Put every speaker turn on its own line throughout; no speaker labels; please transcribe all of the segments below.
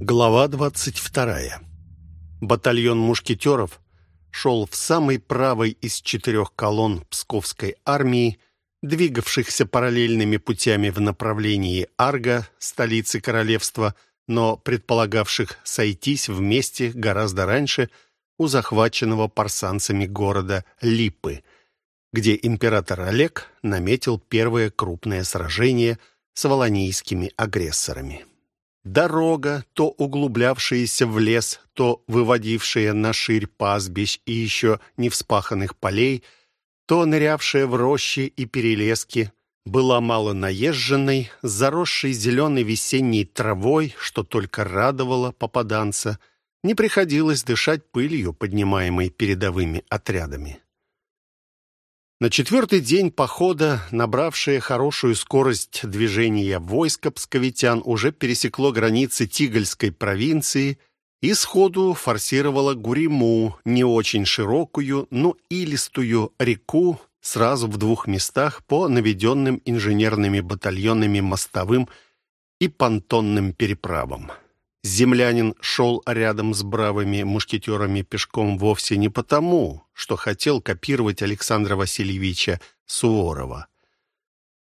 Глава 22. Батальон мушкетеров шел в самой правой из четырех колонн Псковской армии, двигавшихся параллельными путями в направлении Арга, столицы королевства, но предполагавших сойтись вместе гораздо раньше у захваченного парсанцами города Липы, где император Олег наметил первое крупное сражение с волонийскими агрессорами. Дорога, то углублявшаяся в лес, то выводившая на ширь пастбищ и еще не вспаханных полей, то нырявшая в рощи и перелески, была мало наезженной, заросшей зеленой весенней травой, что только радовало попаданца. Не приходилось дышать пылью, поднимаемой передовыми отрядами. На четвертый день похода, набравшее хорошую скорость движения войско псковитян уже пересекло границы Тигольской провинции и сходу форсировало Гуриму, не очень широкую, но илистую реку, сразу в двух местах по наведенным инженерными батальонами мостовым и понтонным переправам. Землянин шел рядом с бравыми мушкетерами пешком вовсе не потому, что хотел копировать Александра Васильевича Суворова.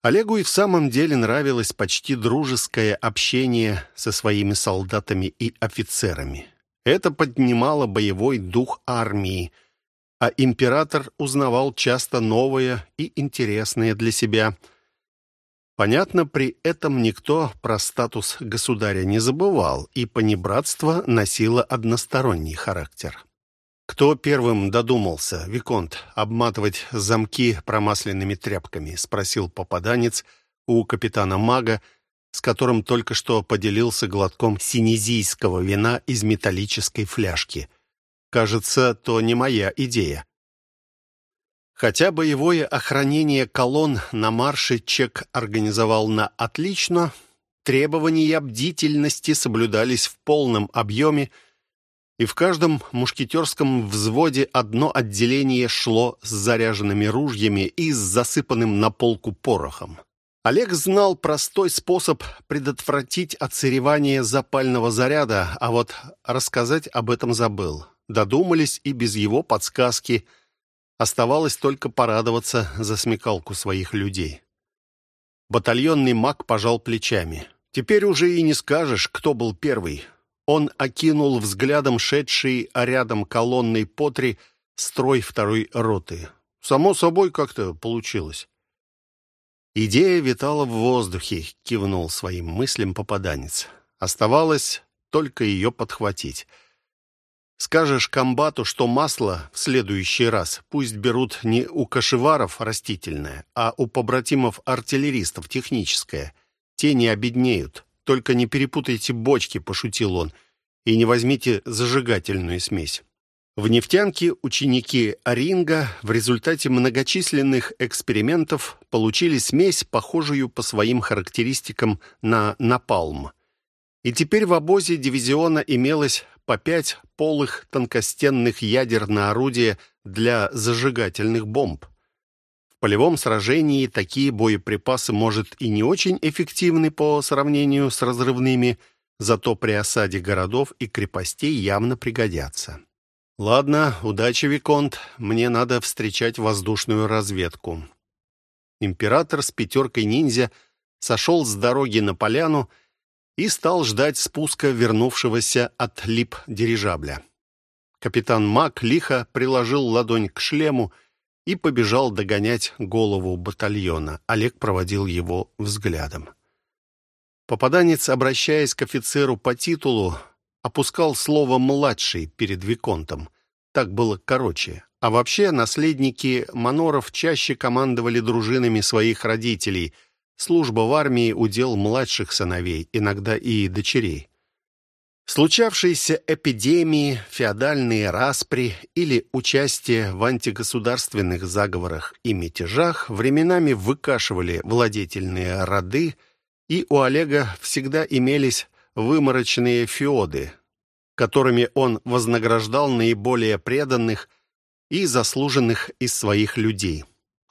Олегу и в самом деле нравилось почти дружеское общение со своими солдатами и офицерами. Это поднимало боевой дух армии, а император узнавал часто новое и интересное для себя – Понятно, при этом никто про статус государя не забывал, и понебратство носило односторонний характер. «Кто первым додумался, Виконт, обматывать замки промасленными тряпками?» — спросил попаданец у капитана-мага, с которым только что поделился глотком синезийского вина из металлической фляжки. «Кажется, то не моя идея. Хотя боевое охранение колонн на марше Чек организовал на отлично, требования бдительности соблюдались в полном объеме, и в каждом мушкетерском взводе одно отделение шло с заряженными ружьями и с засыпанным на полку порохом. Олег знал простой способ предотвратить отсыревание запального заряда, а вот рассказать об этом забыл. Додумались и без его подсказки – Оставалось только порадоваться за смекалку своих людей. Батальонный маг пожал плечами. Теперь уже и не скажешь, кто был первый. Он окинул взглядом шедший рядом колонной потри строй второй роты. Само собой как-то получилось. Идея витала в воздухе, кивнул своим мыслям попаданец. Оставалось только ее подхватить — Скажешь комбату, что масло в следующий раз пусть берут не у кошеваров растительное, а у побратимов-артиллеристов техническое. Те не обеднеют. Только не перепутайте бочки, пошутил он, и не возьмите зажигательную смесь. В нефтянке ученики Оринга в результате многочисленных экспериментов получили смесь, похожую по своим характеристикам на напалм. И теперь в обозе дивизиона имелось по пять полых тонкостенных ядер на орудие для зажигательных бомб. Полевом сражении такие боеприпасы, может, и не очень эффективны по сравнению с разрывными, зато при осаде городов и крепостей явно пригодятся. «Ладно, удачи, Виконт. Мне надо встречать воздушную разведку». Император с пятеркой ниндзя сошел с дороги на поляну и стал ждать спуска вернувшегося от лип дирижабля. Капитан Мак лихо приложил ладонь к шлему побежал догонять голову батальона. Олег проводил его взглядом. Попаданец, обращаясь к офицеру по титулу, опускал слово «младший» перед Виконтом. Так было короче. А вообще наследники Маноров чаще командовали дружинами своих родителей – Служба в армии – удел младших сыновей, иногда и дочерей. Случавшиеся эпидемии, феодальные распри или участие в антигосударственных заговорах и мятежах временами выкашивали владетельные роды, и у Олега всегда имелись выморочные феоды, которыми он вознаграждал наиболее преданных и заслуженных из своих людей.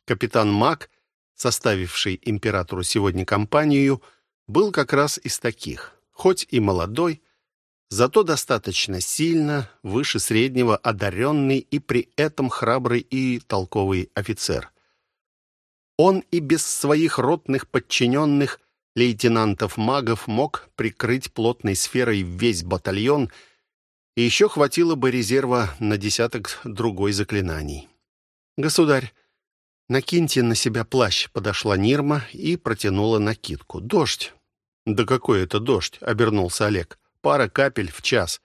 Капитан Мак – составивший императору сегодня компанию, был как раз из таких. Хоть и молодой, Зато достаточно сильно, выше среднего, одаренный и при этом храбрый и толковый офицер. Он и без своих ротных подчиненных лейтенантов-магов мог прикрыть плотной сферой весь батальон, и еще хватило бы резерва на десяток другой заклинаний. «Государь, накиньте на себя плащ», — подошла Нирма и протянула накидку. «Дождь». «Да какой это дождь?» — обернулся Олег. «Пара капель в час,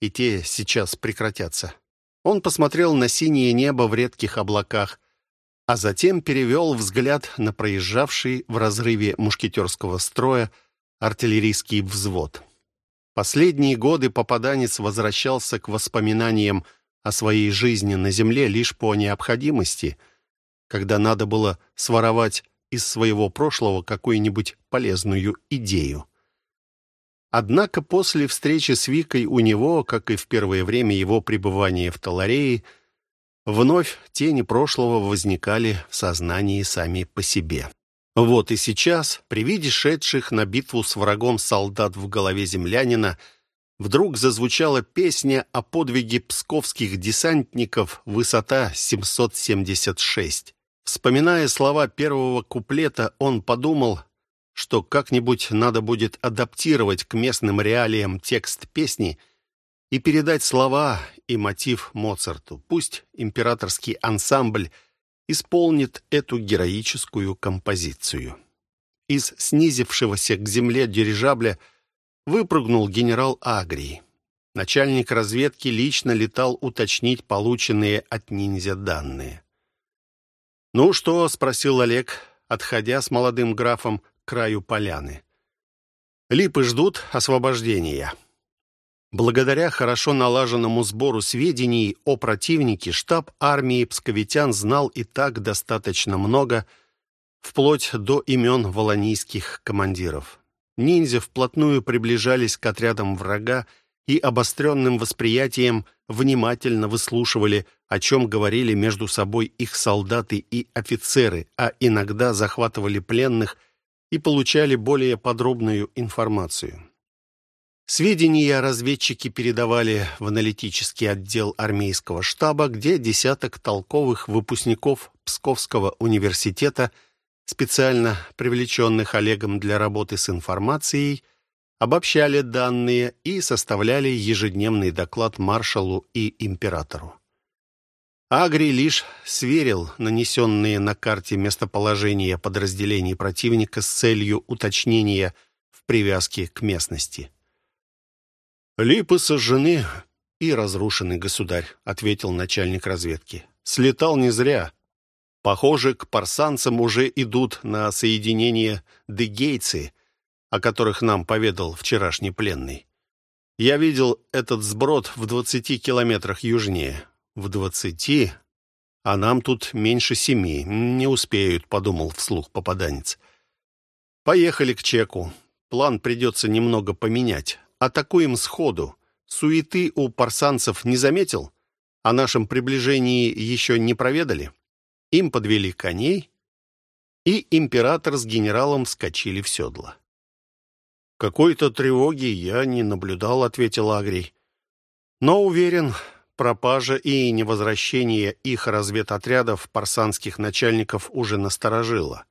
и те сейчас прекратятся». Он посмотрел на синее небо в редких облаках, а затем перевел взгляд на проезжавший в разрыве мушкетерского строя артиллерийский взвод. Последние годы попаданец возвращался к воспоминаниям о своей жизни на земле лишь по необходимости, когда надо было своровать из своего прошлого какую-нибудь полезную идею. Однако после встречи с Викой у него, как и в первое время его пребывания в Таларее, Вновь тени прошлого возникали в сознании сами по себе. Вот и сейчас, при виде шедших на битву с врагом солдат в голове землянина, вдруг зазвучала песня о подвиге псковских десантников «Высота 776». Вспоминая слова первого куплета, он подумал, что как-нибудь надо будет адаптировать к местным реалиям текст песни и передать слова и мотив Моцарту. Пусть императорский ансамбль исполнит эту героическую композицию. Из снизившегося к земле дирижабля выпрыгнул генерал Агрий. Начальник разведки лично летал уточнить полученные от ниндзя данные. «Ну что?» — спросил Олег, отходя с молодым графом краю поляны. «Липы ждут освобождения». Благодаря хорошо налаженному сбору сведений о противнике, штаб армии псковитян знал и так достаточно много, вплоть до имен волонийских командиров. Ниндзя вплотную приближались к отрядам врага и обостренным восприятием внимательно выслушивали, о чем говорили между собой их солдаты и офицеры, а иногда захватывали пленных и получали более подробную информацию. Сведения разведчики передавали в аналитический отдел армейского штаба, где десяток толковых выпускников Псковского университета, специально привлеченных Олегом для работы с информацией, обобщали данные и составляли ежедневный доклад маршалу и императору. Агри лишь сверил нанесенные на карте местоположения подразделений противника с целью уточнения в привязке к местности. «Липы сожжены и разрушены, государь», — ответил начальник разведки. «Слетал не зря. Похоже, к парсанцам уже идут на соединение дегейцы, о которых нам поведал вчерашний пленный. Я видел этот сброд в двадцати километрах южнее. В двадцати? А нам тут меньше семи. Не успеют, подумал вслух попаданец. Поехали к чеку. План придется немного поменять атакуем сходу. Суеты у парсанцев не заметил? О нашем приближении еще не проведали? Им подвели коней, и император с генералом вскочили в седло. «Какой-то тревоги я не наблюдал», — ответил Агрий. «Но уверен, пропажа и невозвращение их разведотрядов парсанских начальников уже насторожило.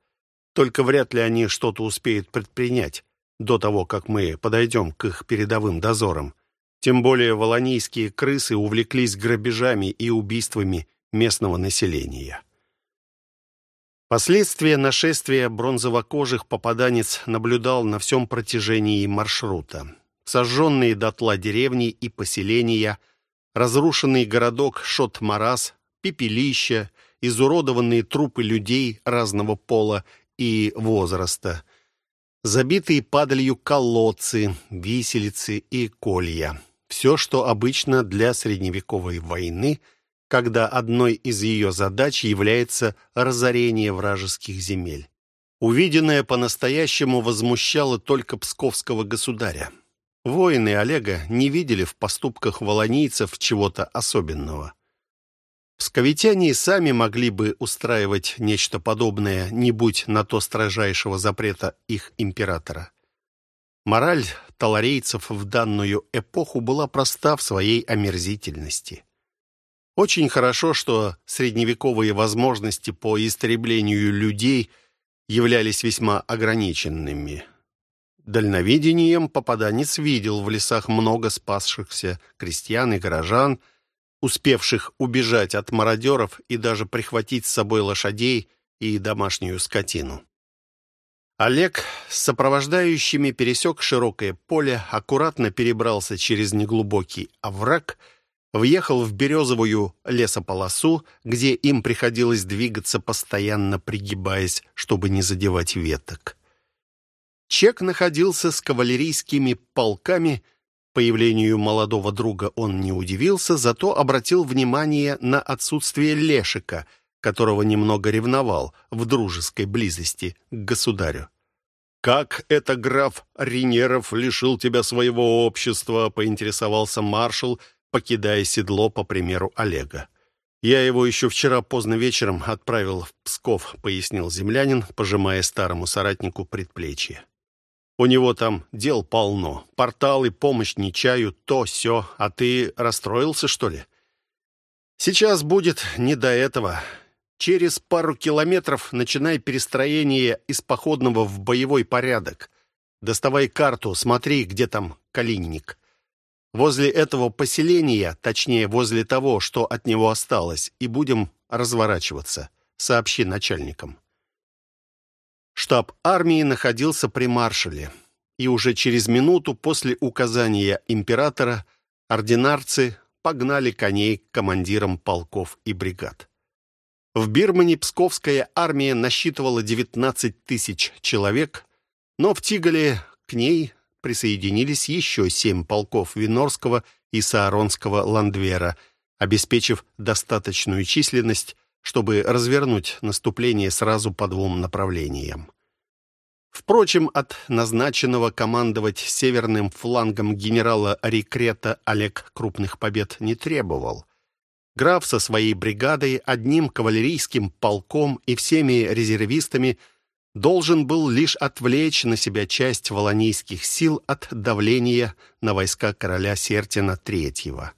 Только вряд ли они что-то успеют предпринять до того, как мы подойдем к их передовым дозорам. Тем более волонийские крысы увлеклись грабежами и убийствами местного населения. Последствия нашествия бронзовокожих попаданец наблюдал на всем протяжении маршрута. Сожженные дотла деревни и поселения, разрушенный городок Шот-Марас, пепелища, изуродованные трупы людей разного пола и возраста, забитые падалью колодцы, виселицы и колья. Все, что обычно для средневековой войны, когда одной из ее задач является разорение вражеских земель. Увиденное по-настоящему возмущало только псковского государя. Воины Олега не видели в поступках волонийцев чего-то особенного. Псковитяне сами могли бы устраивать нечто подобное, не будь на то строжайшего запрета их императора. Мораль таларейцев в данную эпоху была проста в своей омерзительности. Очень хорошо, что средневековые возможности по истреблению людей являлись весьма ограниченными. Дальновидением попаданец видел в лесах много спасшихся крестьян и горожан, успевших убежать от мародеров и даже прихватить с собой лошадей и домашнюю скотину. Олег с сопровождающими пересек широкое поле, аккуратно перебрался через неглубокий овраг — въехал в березовую лесополосу, где им приходилось двигаться, постоянно пригибаясь, чтобы не задевать веток. Чек находился с кавалерийскими полками. Появлению молодого друга он не удивился, зато обратил внимание на отсутствие Лешика, которого немного ревновал в дружеской близости к государю. «Как это граф Ринеров лишил тебя своего общества?» — поинтересовался маршал — покидая седло по примеру Олега. «Я его еще вчера поздно вечером отправил в Псков», — пояснил землянин, пожимая старому соратнику предплечье. «У него там дел полно. Порталы, помощь не чаю, то, все. А ты расстроился, что ли?» «Сейчас будет не до этого. Через пару километров начинай перестроение из походного в боевой порядок. Доставай карту, смотри, где там Калинник. Возле этого поселения, точнее, возле того, что от него осталось, и будем разворачиваться. Сообщи начальникам. Штаб армии находился при маршале, и уже через минуту после указания императора ординарцы погнали коней к командирам полков и бригад. В Бирмане Псковская армия насчитывала 19 тысяч человек, но в Тигале к ней присоединились еще семь полков Винорского и Сааронского ландвера, обеспечив достаточную численность, чтобы развернуть наступление сразу по двум направлениям. Впрочем, от назначенного командовать северным флангом генерала Рекрета Олег крупных побед не требовал. Граф со своей бригадой, одним кавалерийским полком и всеми резервистами – должен был лишь отвлечь на себя часть волонийских сил от давления на войска короля Сертина III.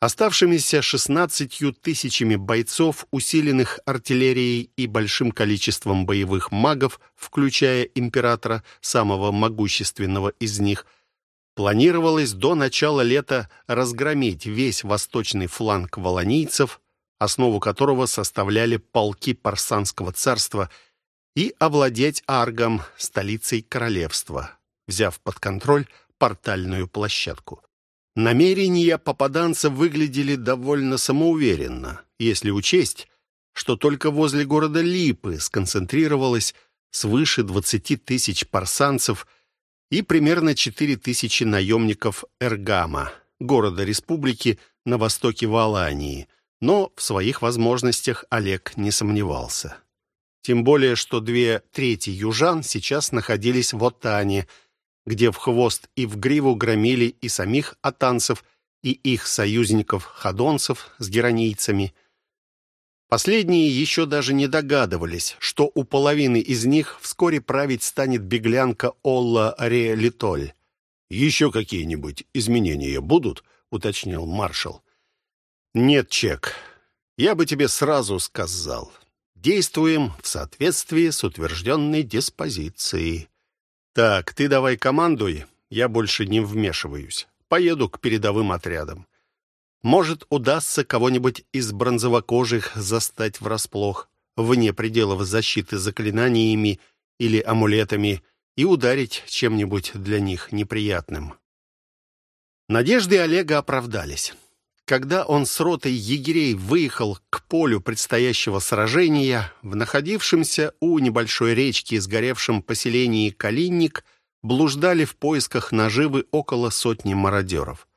Оставшимися шестнадцатью тысячами бойцов, усиленных артиллерией и большим количеством боевых магов, включая императора, самого могущественного из них, планировалось до начала лета разгромить весь восточный фланг волонийцев, основу которого составляли полки Парсанского царства – и овладеть Аргом, столицей королевства, взяв под контроль портальную площадку. Намерения попаданца выглядели довольно самоуверенно, если учесть, что только возле города Липы сконцентрировалось свыше 20 тысяч парсанцев и примерно 4 тысячи наемников Эргама, города-республики на востоке Валании, но в своих возможностях Олег не сомневался. Тем более, что две трети южан сейчас находились в Отане, где в хвост и в гриву громили и самих атанцев, и их союзников-ходонцев с геронийцами. Последние еще даже не догадывались, что у половины из них вскоре править станет беглянка Олла Ре-Литоль. «Еще какие-нибудь изменения будут?» — уточнил маршал. «Нет, Чек, я бы тебе сразу сказал. Действуем в соответствии с утвержденной диспозицией. Так, ты давай командуй, я больше не вмешиваюсь. Поеду к передовым отрядам. Может, удастся кого-нибудь из бронзовокожих застать врасплох, вне пределов защиты заклинаниями или амулетами, и ударить чем-нибудь для них неприятным. Надежды Олега оправдались. Когда он с ротой егерей выехал к полю предстоящего сражения, в находившемся у небольшой речки сгоревшем поселении Калинник блуждали в поисках наживы около сотни мародеров.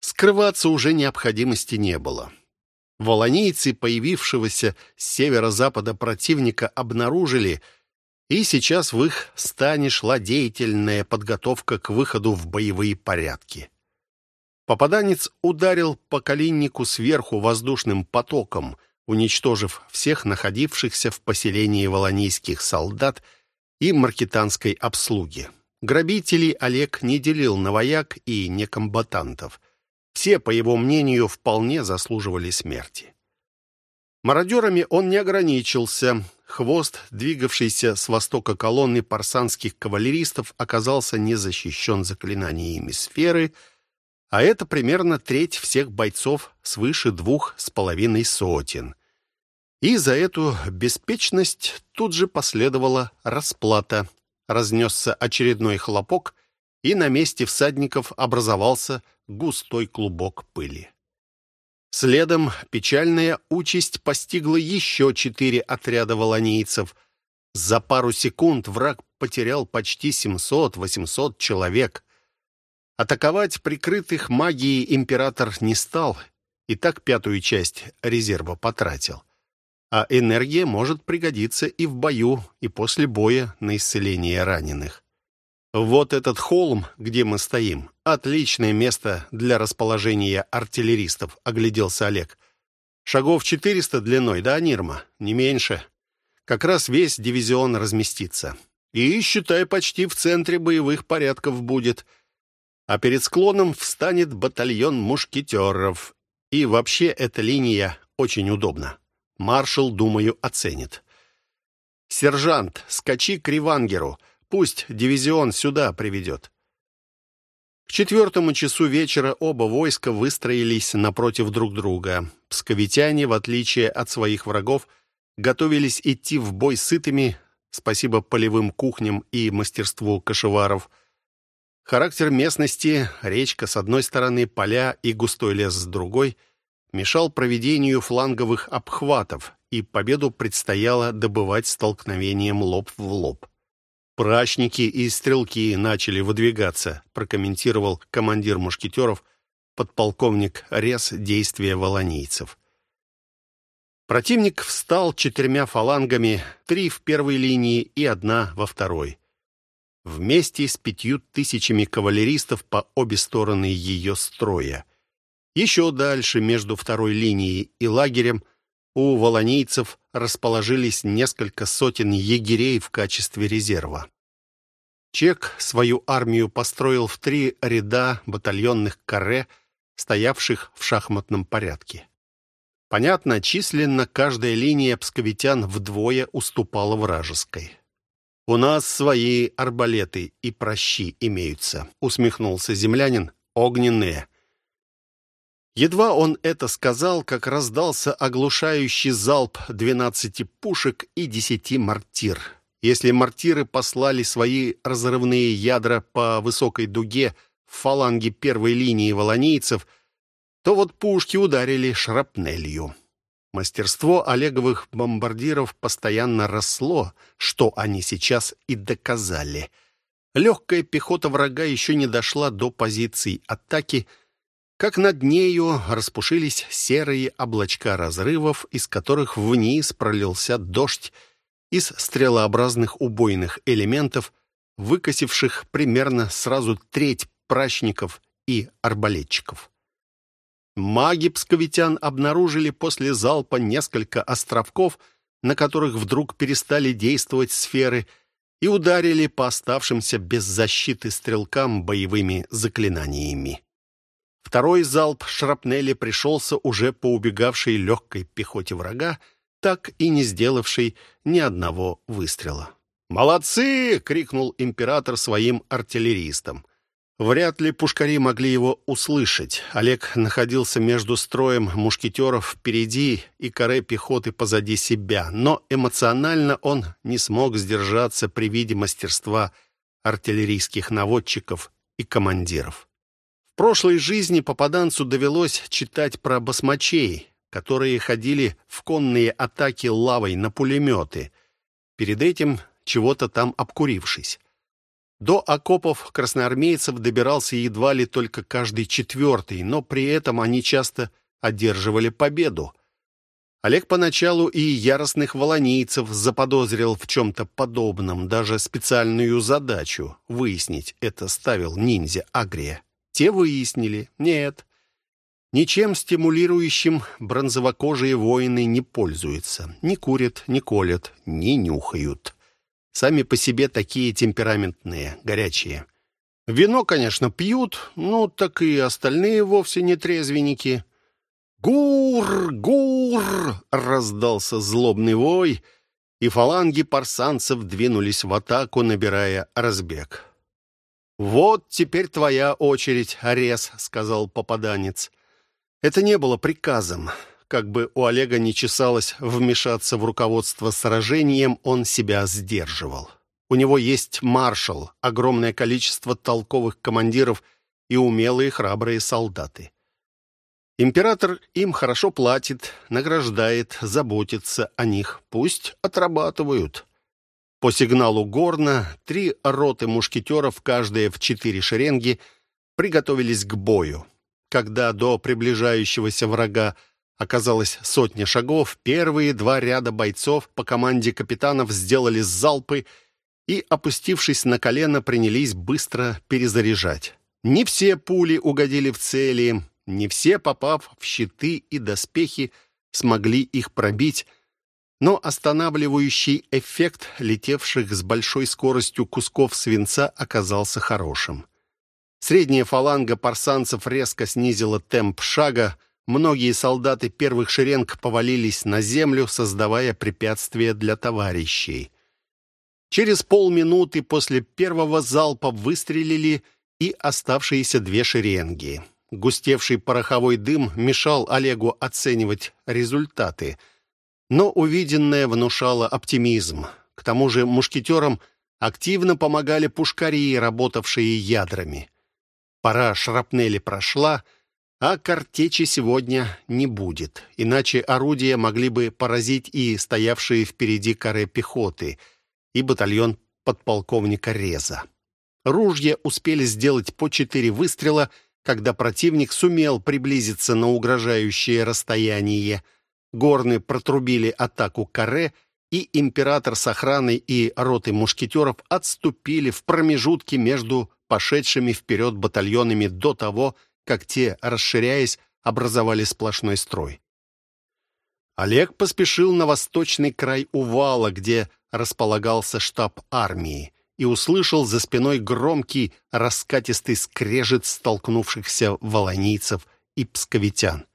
Скрываться уже необходимости не было. Волонийцы, появившегося с северо-запада противника, обнаружили, и сейчас в их стане шла деятельная подготовка к выходу в боевые порядки. Попаданец ударил по Калиннику сверху воздушным потоком, уничтожив всех находившихся в поселении волонийских солдат и маркетанской обслуги. Грабителей Олег не делил на вояк и некомбатантов. Все, по его мнению, вполне заслуживали смерти. Мародерами он не ограничился. Хвост, двигавшийся с востока колонны парсанских кавалеристов, оказался не защищен заклинаниями сферы, а это примерно треть всех бойцов свыше двух с половиной сотен. И за эту беспечность тут же последовала расплата. Разнесся очередной хлопок, и на месте всадников образовался густой клубок пыли. Следом печальная участь постигла еще четыре отряда волонийцев. За пару секунд враг потерял почти 700-800 человек. Атаковать прикрытых магией император не стал, и так пятую часть резерва потратил. А энергия может пригодиться и в бою, и после боя на исцеление раненых. Вот этот холм, где мы стоим, отличное место для расположения артиллеристов, огляделся Олег. Шагов 400 длиной, да, Нирма? Не меньше. Как раз весь дивизион разместится. И, считай, почти в центре боевых порядков будет. А перед склоном встанет батальон мушкетеров. И вообще эта линия очень удобна. Маршал, думаю, оценит. «Сержант, скачи к Ривангеру. Пусть дивизион сюда приведет». К четвертому часу вечера оба войска выстроились напротив друг друга. Псковитяне, в отличие от своих врагов, готовились идти в бой сытыми, спасибо полевым кухням и мастерству кашеваров. Характер местности, речка с одной стороны, поля и густой лес с другой, мешал проведению фланговых обхватов, и победу предстояло добывать столкновением лоб в лоб. «Прачники и стрелки начали выдвигаться», прокомментировал командир мушкетеров, подполковник Рез действия волонийцев. Противник встал четырьмя фалангами, три в первой линии и одна во второй. Вместе с пятью тысячами кавалеристов по обе стороны ее строя. Еще дальше, между второй линией и лагерем, у волонийцев расположились несколько сотен егерей в качестве резерва. Чек свою армию построил в три ряда батальонных каре, стоявших в шахматном порядке. Понятно, численно каждая линия псковитян вдвое уступала вражеской. «У нас свои арбалеты и прощи имеются», — усмехнулся землянин, — «огненные». Едва он это сказал, как раздался оглушающий залп двенадцати пушек и десяти мортир. Если мортиры послали свои разрывные ядра по высокой дуге в фаланге первой линии волонийцев, то вот пушки ударили шрапнелью. Мастерство Олеговых бомбардиров постоянно росло, что они сейчас и доказали. Легкая пехота врага еще не дошла до позиций атаки — как над нею распушились серые облачка разрывов, из которых вниз пролился дождь из стрелообразных убойных элементов, выкосивших примерно сразу треть прачников и арбалетчиков. Маги псковитян обнаружили после залпа несколько островков, на которых вдруг перестали действовать сферы, и ударили по оставшимся без защиты стрелкам боевыми заклинаниями. Второй залп шрапнели пришелся уже по убегавшей легкой пехоте врага, так и не сделавшей ни одного выстрела. «Молодцы!» — крикнул император своим артиллеристам. Вряд ли пушкари могли его услышать. Олег находился между строем мушкетеров впереди и каре пехоты позади себя, но эмоционально он не смог сдержаться при виде мастерства артиллерийских наводчиков и командиров прошлой жизни попаданцу довелось читать про басмачей, которые ходили в конные атаки лавой на пулеметы, перед этим чего-то там обкурившись. До окопов красноармейцев добирался едва ли только каждый четвертый, но при этом они часто одерживали победу. Олег поначалу и яростных волонийцев заподозрил в чем-то подобном, даже специальную задачу выяснить это ставил ниндзя Агрия. Те выяснили, нет, ничем стимулирующим бронзовокожие воины не пользуются. Не курят, не колят, не нюхают. Сами по себе такие темпераментные, горячие. Вино, конечно, пьют, ну так и остальные вовсе не трезвенники. «Гур! Гур!» — раздался злобный вой, и фаланги парсанцев двинулись в атаку, набирая разбег. «Вот теперь твоя очередь, Арес», — сказал попаданец. Это не было приказом. Как бы у Олега не чесалось вмешаться в руководство сражением, он себя сдерживал. У него есть маршал, огромное количество толковых командиров и умелые храбрые солдаты. Император им хорошо платит, награждает, заботится о них. Пусть отрабатывают. По сигналу Горна три роты мушкетеров, каждая в четыре шеренги, приготовились к бою. Когда до приближающегося врага оказалось сотня шагов, первые два ряда бойцов по команде капитанов сделали залпы и, опустившись на колено, принялись быстро перезаряжать. Не все пули угодили в цели, не все, попав в щиты и доспехи, смогли их пробить, но останавливающий эффект летевших с большой скоростью кусков свинца оказался хорошим. Средняя фаланга парсанцев резко снизила темп шага, Многие солдаты первых шеренг повалились на землю, создавая препятствия для товарищей. Через полминуты после первого залпа выстрелили и оставшиеся две шеренги. Густевший пороховой дым мешал Олегу оценивать результаты, но увиденное внушало оптимизм. К тому же мушкетерам активно помогали пушкари, работавшие ядрами. Пора шрапнели прошла — а картечи сегодня не будет, иначе орудия могли бы поразить и стоявшие впереди каре пехоты, и батальон подполковника Реза. Ружья успели сделать по четыре выстрела, когда противник сумел приблизиться на угрожающее расстояние. Горны протрубили атаку каре, и император с охраной и ротой мушкетеров отступили в промежутке между пошедшими вперед батальонами до того, как те, расширяясь, образовали сплошной строй. Олег поспешил на восточный край Увала, где располагался штаб армии, и услышал за спиной громкий, раскатистый скрежет столкнувшихся волонийцев и псковитян.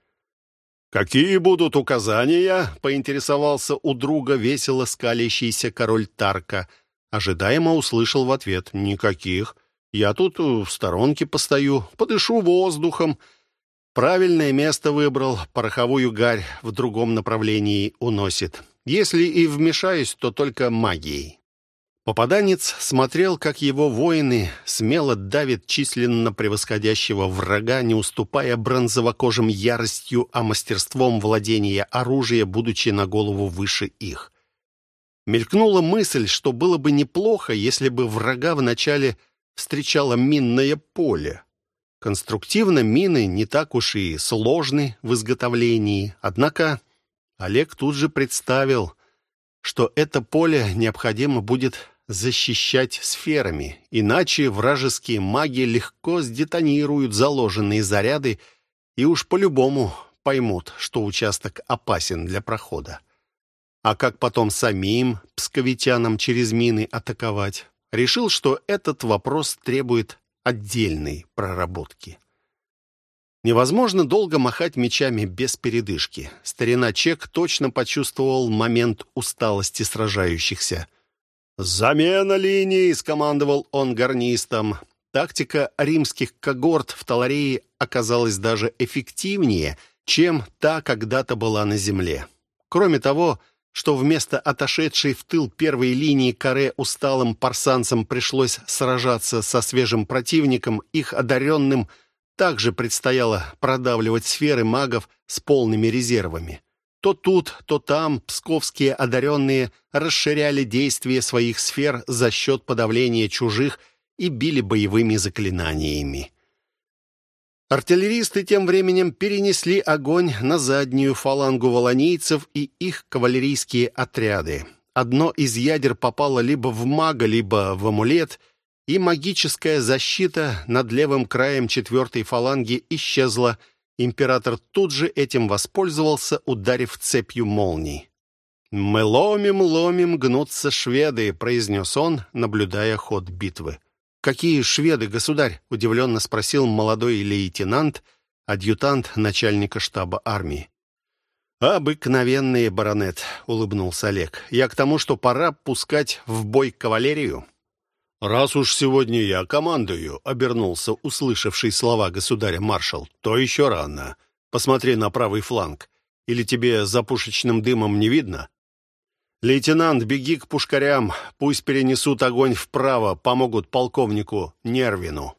«Какие будут указания?» — поинтересовался у друга весело скалящийся король Тарка. Ожидаемо услышал в ответ «Никаких». Я тут в сторонке постою, подышу воздухом. Правильное место выбрал, пороховую гарь в другом направлении уносит. Если и вмешаюсь, то только магией. Попаданец смотрел, как его воины смело давят численно превосходящего врага, не уступая бронзовокожим яростью, а мастерством владения оружия, будучи на голову выше их. Мелькнула мысль, что было бы неплохо, если бы врага вначале встречало минное поле. Конструктивно мины не так уж и сложны в изготовлении, однако Олег тут же представил, что это поле необходимо будет защищать сферами, иначе вражеские маги легко сдетонируют заложенные заряды и уж по-любому поймут, что участок опасен для прохода. А как потом самим псковитянам через мины атаковать? Решил, что этот вопрос требует отдельной проработки. Невозможно долго махать мечами без передышки. Старина Чек точно почувствовал момент усталости сражающихся. «Замена линии!» — скомандовал он гарнистам. Тактика римских когорт в Таларее оказалась даже эффективнее, чем та когда-то была на земле. Кроме того, что вместо отошедшей в тыл первой линии каре усталым парсанцам пришлось сражаться со свежим противником, их одаренным также предстояло продавливать сферы магов с полными резервами. То тут, то там псковские одаренные расширяли действие своих сфер за счет подавления чужих и били боевыми заклинаниями. Артиллеристы тем временем перенесли огонь на заднюю фалангу волонийцев и их кавалерийские отряды. Одно из ядер попало либо в мага, либо в амулет, и магическая защита над левым краем четвертой фаланги исчезла. Император тут же этим воспользовался, ударив цепью молний. «Мы ломим, ломим, гнутся шведы», — произнес он, наблюдая ход битвы. «Какие шведы, государь?» — удивленно спросил молодой лейтенант, адъютант начальника штаба армии. «Обыкновенные, баронет», — улыбнулся Олег. «Я к тому, что пора пускать в бой кавалерию». «Раз уж сегодня я командую», — обернулся услышавший слова государя маршал, — «то еще рано. Посмотри на правый фланг. Или тебе за пушечным дымом не видно?» «Лейтенант, беги к пушкарям, пусть перенесут огонь вправо, помогут полковнику Нервину».